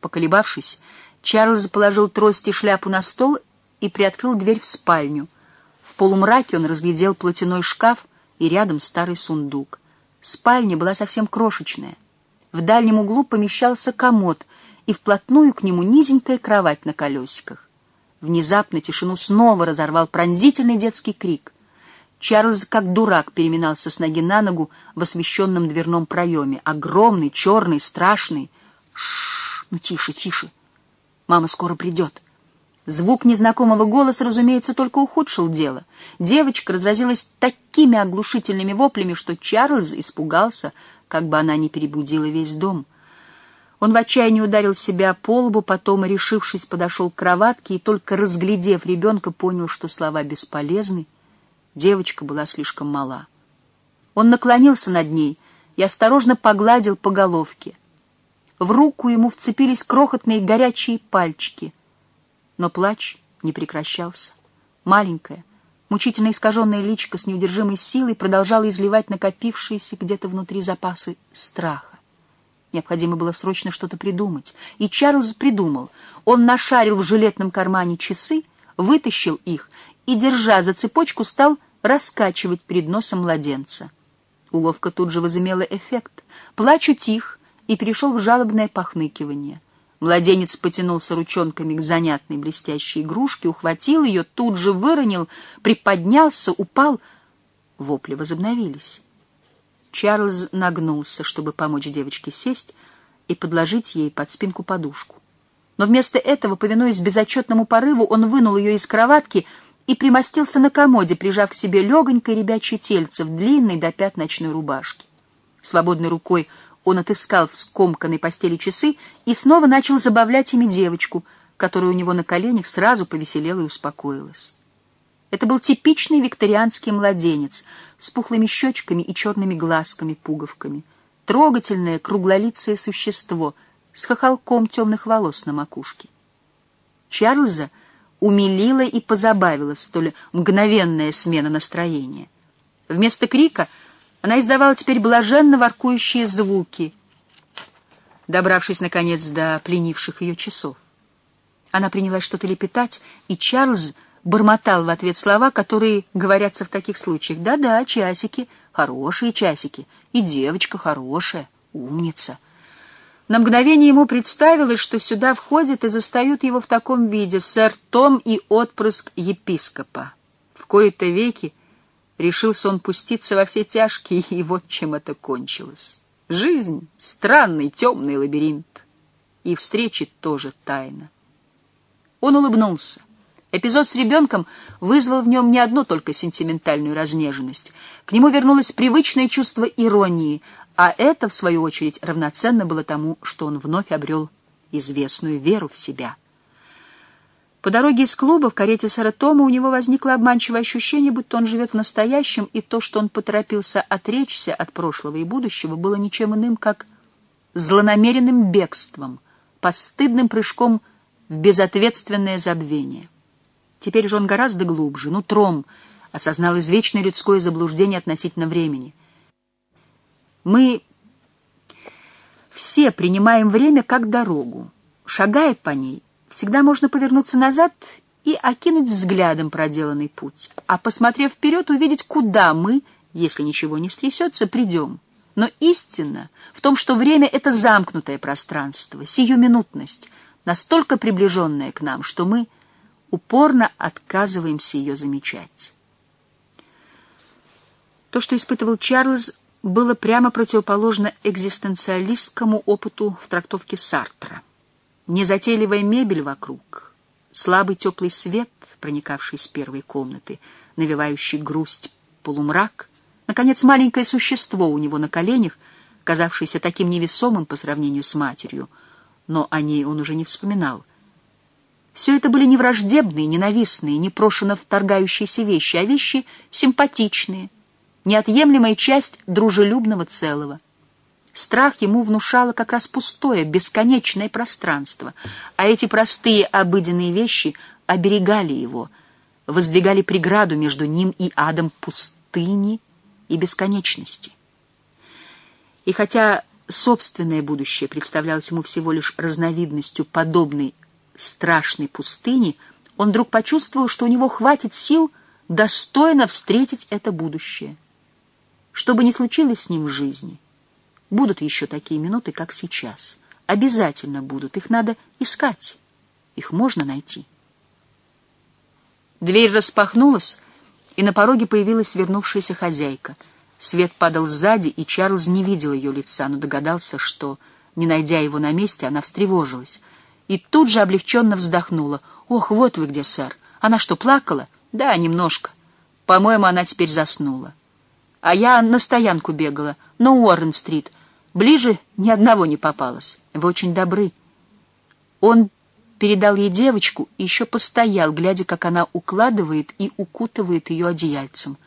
Поколебавшись, Чарльз положил трость и шляпу на стол и приоткрыл дверь в спальню. В полумраке он разглядел платяной шкаф и рядом старый сундук. Спальня была совсем крошечная. В дальнем углу помещался комод, и вплотную к нему низенькая кровать на колесиках. Внезапно тишину снова разорвал пронзительный детский крик. Чарльз, как дурак, переминался с ноги на ногу в освещенном дверном проеме. Огромный, черный, страшный. Шш, ну тише, тише. Мама скоро придет. Звук незнакомого голоса, разумеется, только ухудшил дело. Девочка разразилась такими оглушительными воплями, что Чарльз испугался, как бы она не перебудила весь дом. Он в отчаянии ударил себя по лбу, потом, решившись, подошел к кроватке и, только разглядев ребенка, понял, что слова бесполезны. Девочка была слишком мала. Он наклонился над ней и осторожно погладил по головке. В руку ему вцепились крохотные горячие пальчики. Но плач не прекращался. Маленькая, мучительно искаженная личико с неудержимой силой продолжала изливать накопившиеся где-то внутри запасы страха. Необходимо было срочно что-то придумать. И Чарльз придумал. Он нашарил в жилетном кармане часы, вытащил их и, держа за цепочку, стал раскачивать перед носом младенца. Уловка тут же возымела эффект. Плач утих, и перешел в жалобное похныкивание. Младенец потянулся ручонками к занятной блестящей игрушке, ухватил ее, тут же выронил, приподнялся, упал. Вопли возобновились. Чарльз нагнулся, чтобы помочь девочке сесть и подложить ей под спинку подушку. Но вместо этого, повинуясь безотчетному порыву, он вынул ее из кроватки и примостился на комоде, прижав к себе легонькое ребячье тельце в длинной до пят ночной рубашке. Свободной рукой он отыскал в скомканной постели часы и снова начал забавлять ими девочку, которая у него на коленях сразу повеселела и успокоилась. Это был типичный викторианский младенец с пухлыми щечками и черными глазками-пуговками. Трогательное круглолицее существо с хохолком темных волос на макушке. Чарльза умилила и позабавила столь мгновенная смена настроения. Вместо крика — она издавала теперь блаженно воркующие звуки, добравшись, наконец, до пленивших ее часов. Она принялась что-то лепетать, и Чарльз бормотал в ответ слова, которые говорятся в таких случаях. «Да-да, часики, хорошие часики, и девочка хорошая, умница». На мгновение ему представилось, что сюда входят и застают его в таком виде сэр Том и отпрыск епископа. В кои-то веки Решился он пуститься во все тяжкие, и вот чем это кончилось. Жизнь — странный темный лабиринт. И встречи тоже тайна. Он улыбнулся. Эпизод с ребенком вызвал в нем не одну только сентиментальную разнеженность. К нему вернулось привычное чувство иронии, а это, в свою очередь, равноценно было тому, что он вновь обрел известную веру в себя. По дороге из клуба в карете сэра Тома у него возникло обманчивое ощущение, будто он живет в настоящем, и то, что он поторопился отречься от прошлого и будущего, было ничем иным, как злонамеренным бегством, постыдным прыжком в безответственное забвение. Теперь же он гораздо глубже, нутром, осознал извечное людское заблуждение относительно времени. Мы все принимаем время как дорогу, шагая по ней — Всегда можно повернуться назад и окинуть взглядом проделанный путь, а, посмотрев вперед, увидеть, куда мы, если ничего не стрясется, придем. Но истина в том, что время — это замкнутое пространство, сиюминутность, настолько приближенная к нам, что мы упорно отказываемся ее замечать. То, что испытывал Чарльз, было прямо противоположно экзистенциалистскому опыту в трактовке Сартра — Незатейливая мебель вокруг, слабый теплый свет, проникавший из первой комнаты, навевающий грусть полумрак, наконец, маленькое существо у него на коленях, казавшееся таким невесомым по сравнению с матерью, но о ней он уже не вспоминал. Все это были не враждебные, ненавистные, непрошено вторгающиеся вещи, а вещи симпатичные, неотъемлемая часть дружелюбного целого — Страх ему внушало как раз пустое, бесконечное пространство, а эти простые обыденные вещи оберегали его, воздвигали преграду между ним и адом пустыни и бесконечности. И хотя собственное будущее представлялось ему всего лишь разновидностью подобной страшной пустыни, он вдруг почувствовал, что у него хватит сил достойно встретить это будущее. Что бы ни случилось с ним в жизни, будут еще такие минуты, как сейчас. Обязательно будут. Их надо искать. Их можно найти. Дверь распахнулась, и на пороге появилась вернувшаяся хозяйка. Свет падал сзади, и Чарльз не видел ее лица, но догадался, что, не найдя его на месте, она встревожилась. И тут же облегченно вздохнула. «Ох, вот вы где, сэр! Она что, плакала?» «Да, немножко. По-моему, она теперь заснула. А я на стоянку бегала, на Уоррен-стрит. Ближе ни одного не попалось. Вы очень добры». Он передал ей девочку и еще постоял, глядя, как она укладывает и укутывает ее одеяльцем.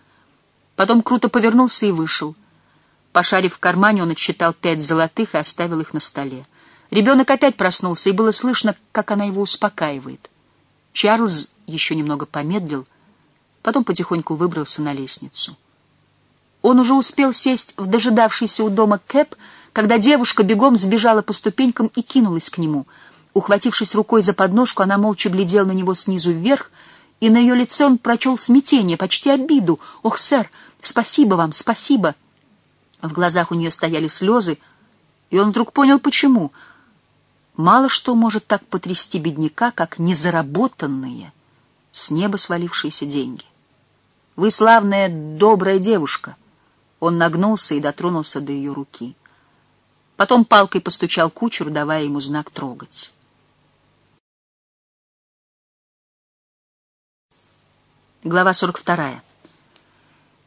Потом круто повернулся и вышел. Пошарив в кармане, он отсчитал пять золотых и оставил их на столе. Ребенок опять проснулся, и было слышно, как она его успокаивает. Чарльз еще немного помедлил, потом потихоньку выбрался на лестницу. Он уже успел сесть в дожидавшийся у дома Кэп, когда девушка бегом сбежала по ступенькам и кинулась к нему — Ухватившись рукой за подножку, она молча глядела на него снизу вверх, и на ее лице он прочел смятение, почти обиду. «Ох, сэр, спасибо вам, спасибо!» В глазах у нее стояли слезы, и он вдруг понял, почему. Мало что может так потрясти бедняка, как незаработанные, с неба свалившиеся деньги. «Вы славная, добрая девушка!» Он нагнулся и дотронулся до ее руки. Потом палкой постучал кучеру, давая ему знак трогать. Глава 42.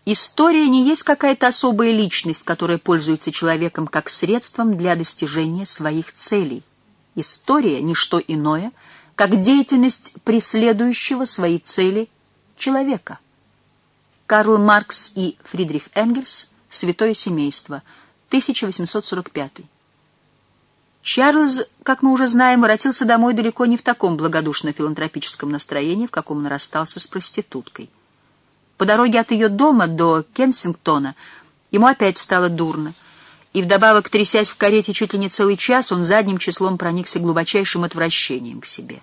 История не есть какая-то особая личность, которая пользуется человеком как средством для достижения своих целей. История — не что иное, как деятельность преследующего свои цели человека. Карл Маркс и Фридрих Энгельс «Святое семейство», 1845. Чарльз, как мы уже знаем, воротился домой далеко не в таком благодушно-филантропическом настроении, в каком он расстался с проституткой. По дороге от ее дома до Кенсингтона ему опять стало дурно, и вдобавок, трясясь в карете чуть ли не целый час, он задним числом проникся глубочайшим отвращением к себе.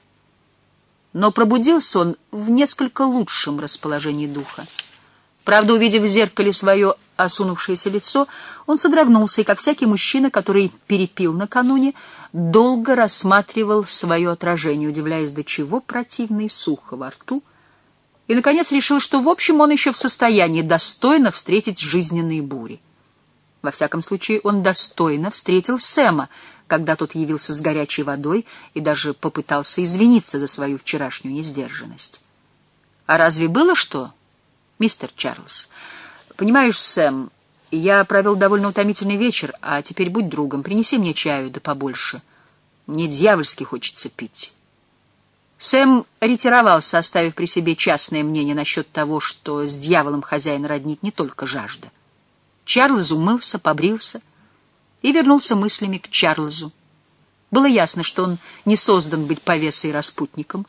Но пробудился он в несколько лучшем расположении духа. Правда, увидев в зеркале свое осунувшееся лицо, он содрогнулся, и, как всякий мужчина, который перепил накануне, долго рассматривал свое отражение, удивляясь, до чего противно и сухо во рту, и, наконец, решил, что, в общем, он еще в состоянии достойно встретить жизненные бури. Во всяком случае, он достойно встретил Сэма, когда тот явился с горячей водой и даже попытался извиниться за свою вчерашнюю несдержанность. А разве было что, мистер Чарльз? Понимаешь, Сэм, я провел довольно утомительный вечер, а теперь будь другом, принеси мне чаю, да побольше. Мне дьявольски хочется пить. Сэм ретировался, оставив при себе частное мнение насчет того, что с дьяволом хозяин роднит не только жажда. Чарльз умылся, побрился и вернулся мыслями к Чарльзу. Было ясно, что он не создан быть повесой и распутником,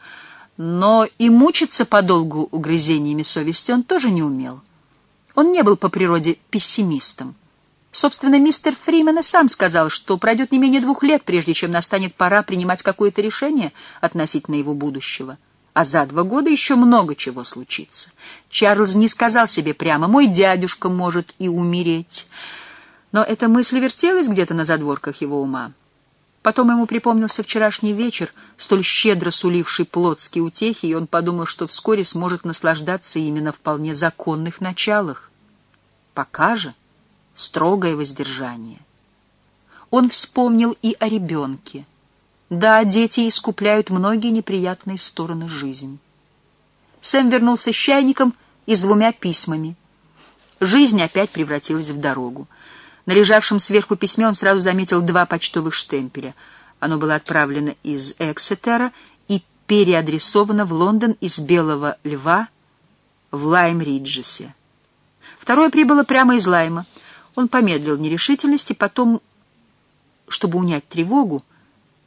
но и мучиться подолгу угрызениями совести он тоже не умел. Он не был по природе пессимистом. Собственно, мистер Фримен и сам сказал, что пройдет не менее двух лет, прежде чем настанет пора принимать какое-то решение относительно его будущего. А за два года еще много чего случится. Чарльз не сказал себе прямо «мой дядюшка может и умереть». Но эта мысль вертелась где-то на задворках его ума. Потом ему припомнился вчерашний вечер, столь щедро суливший плотские утехи, и он подумал, что вскоре сможет наслаждаться именно вполне законных началах. Пока же строгое воздержание. Он вспомнил и о ребенке. Да, дети искупляют многие неприятные стороны жизни. Сэм вернулся с чайником и с двумя письмами. Жизнь опять превратилась в дорогу. На лежавшем сверху письме он сразу заметил два почтовых штемпеля. Оно было отправлено из Эксетера и переадресовано в Лондон из Белого Льва в Лайм-Риджесе. Второе прибыло прямо из Лайма. Он помедлил нерешительности, потом, чтобы унять тревогу,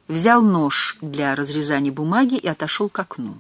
взял нож для разрезания бумаги и отошел к окну.